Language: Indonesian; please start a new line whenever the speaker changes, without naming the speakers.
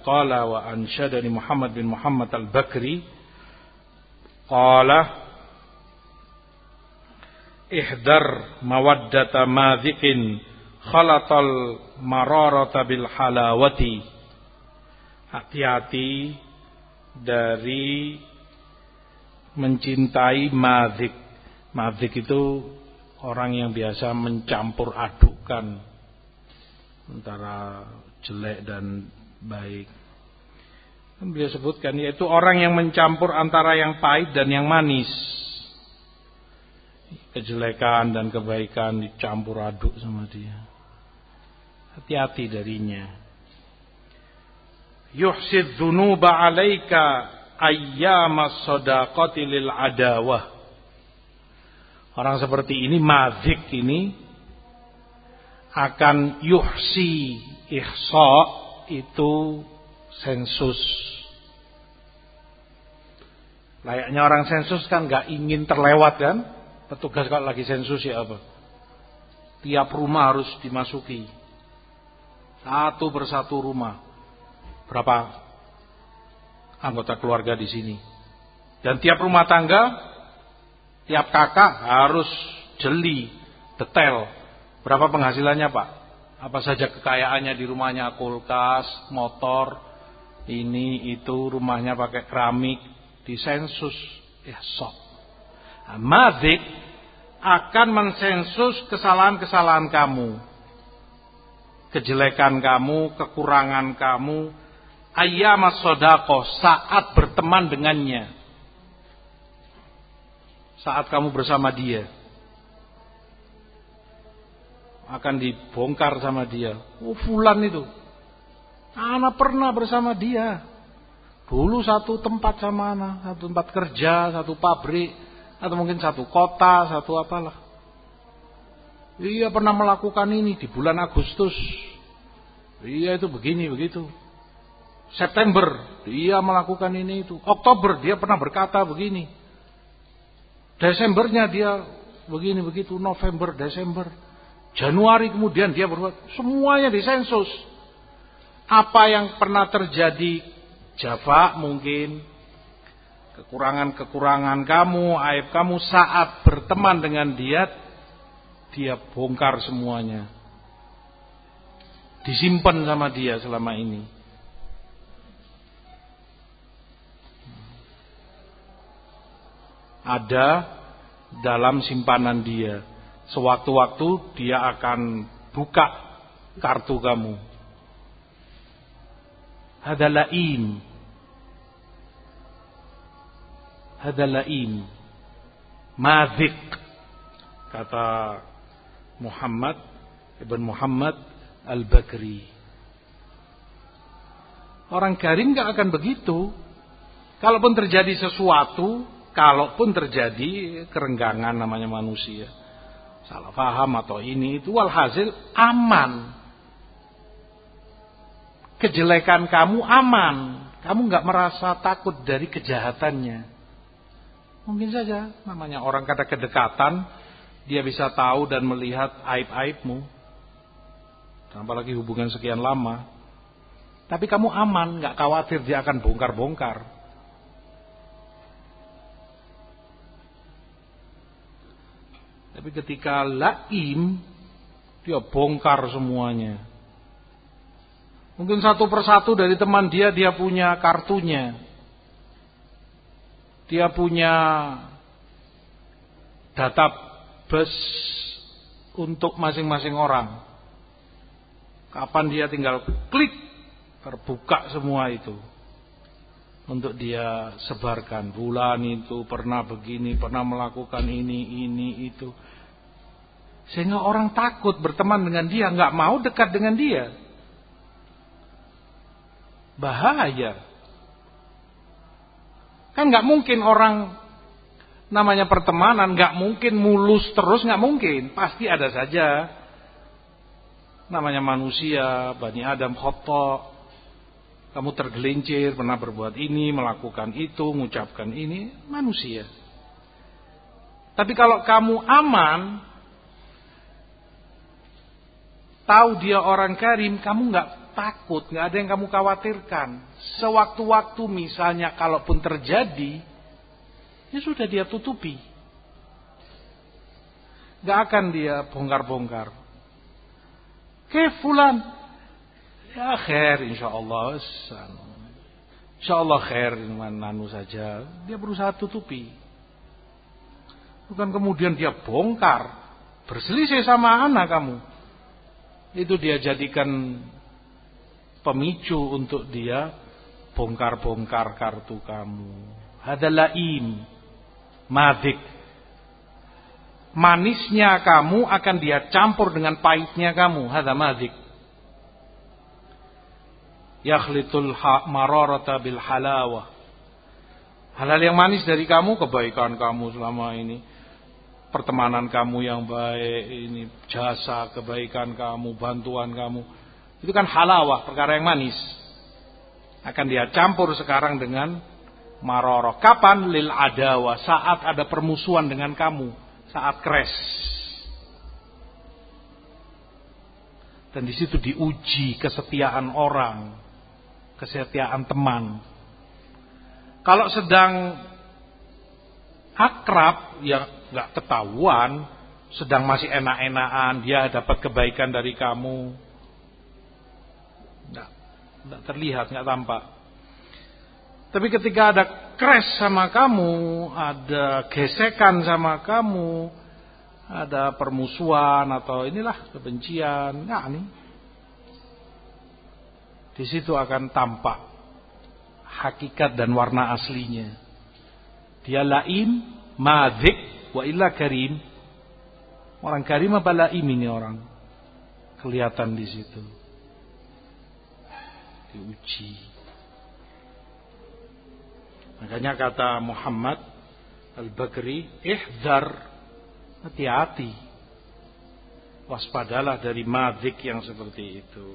qala wa anshadani Muhammad bin Muhammad al-Bakri qala ihdar mawaddata madhikin khalatal mararata bil halawati. Hati-hati dari mencintai madhik madhik itu orang yang biasa mencampur adukkan antara jelek dan baik kan beliau sebutkan yaitu orang yang mencampur antara yang pahit dan yang manis kejelekan dan kebaikan dicampur aduk sama dia. Hati-hati darinya. Yuhsid dhunuba alaika ayyamas sadaqati lil adawah. Orang seperti ini mazik ini akan yuhsi ihsa itu sensus. Layaknya orang sensus kan gak ingin terlewat kan? Petugas kalau lagi sensus ya apa? Tiap rumah harus dimasuki. Satu persatu rumah. Berapa anggota keluarga di sini? Dan tiap rumah tangga, tiap kakak harus jeli, detail. Berapa penghasilannya Pak? Apa saja kekayaannya di rumahnya, kulkas, motor, ini, itu, rumahnya pakai keramik, disensus. Ya sok. Nah, mazik akan mensensus kesalahan-kesalahan kamu. Kejelekan kamu, kekurangan kamu. Ayam sodako saat berteman dengannya. Saat kamu bersama dia. Akan dibongkar sama dia. Oh fulan itu. Anak pernah bersama dia. Dulu satu tempat sama anak. Satu tempat kerja, satu pabrik atau mungkin satu kota, satu apalah. Iya pernah melakukan ini di bulan Agustus. Iya itu begini begitu. September dia melakukan ini itu. Oktober dia pernah berkata begini. Desembernya dia begini begitu. November, Desember. Januari kemudian dia berbuat. Semuanya disensus. Apa yang pernah terjadi Java mungkin kekurangan-kekurangan kamu, aib kamu saat berteman dengan dia, dia bongkar semuanya. Disimpan sama dia selama ini. Ada dalam simpanan dia. Sewaktu-waktu dia akan buka kartu kamu. Adalah im hada laim mazik kata Muhammad Ibn Muhammad Al-Bakri. Orang karim gak akan begitu. Kalaupun terjadi sesuatu kalaupun terjadi kerenggangan namanya manusia salah paham atau ini itu walhasil aman kejelekan kamu aman kamu nggak merasa takut dari kejahatannya Mungkin saja namanya orang kata kedekatan, dia bisa tahu dan melihat aib-aibmu. Apalagi hubungan sekian lama. Tapi kamu aman, nggak khawatir dia akan bongkar-bongkar. Tapi ketika laim, dia bongkar semuanya. Mungkin satu persatu dari teman dia, dia punya kartunya. Dia punya data bus untuk masing-masing orang. Kapan dia tinggal klik terbuka semua itu untuk dia sebarkan. Bulan itu pernah begini, pernah melakukan ini, ini, itu. Sehingga orang takut berteman dengan dia, nggak mau dekat dengan dia. Bahaya. Kan nggak mungkin orang namanya pertemanan nggak mungkin mulus terus nggak mungkin, pasti ada saja namanya manusia, bani Adam khotok. Kamu tergelincir, pernah berbuat ini, melakukan itu, mengucapkan ini, manusia. Tapi kalau kamu aman, tahu dia orang karim, kamu nggak takut, nggak ada yang kamu khawatirkan. Sewaktu-waktu misalnya kalaupun terjadi, ya sudah dia tutupi. Gak akan dia bongkar-bongkar. Ke fulan. Ya khair insya Allah. Insya Allah khair nanu saja. Dia berusaha tutupi. Bukan kemudian dia bongkar. Berselisih sama anak kamu. Itu dia jadikan pemicu untuk dia bongkar-bongkar kartu kamu. Adalah im, madik. Manisnya kamu akan dia campur dengan pahitnya kamu. Hada madik. Yakhlitul mararata bil halawah. Hal-hal yang manis dari kamu, kebaikan kamu selama ini. Pertemanan kamu yang baik, ini jasa, kebaikan kamu, bantuan kamu itu kan halawah, perkara yang manis. Akan dia campur sekarang dengan maroroh. Kapan lil adawa? Saat ada permusuhan dengan kamu. Saat kres. Dan di situ diuji kesetiaan orang. Kesetiaan teman. Kalau sedang akrab, ya nggak ketahuan, sedang masih enak-enakan, dia dapat kebaikan dari kamu, tidak terlihat, nggak tampak. Tapi ketika ada crash sama kamu, ada gesekan sama kamu, ada permusuhan atau inilah kebencian, nah nih. Di situ akan tampak hakikat dan warna aslinya. Dia laim, madzik, wa illa karim. Orang karim apa laim ini orang? Kelihatan di situ diuji. Makanya kata Muhammad Al-Bakri, ihzar, hati-hati. Waspadalah dari madik yang seperti itu.